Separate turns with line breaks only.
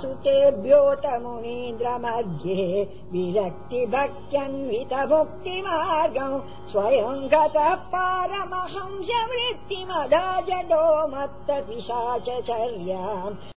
सुतेभ्योतमुनीन्द्रमध्ये विरक्तिभक्त्यन्वितमुक्तिमार्गम् स्वयम् गतः पारमहंस वृत्तिमदा जडो मत्तपिशाचर्या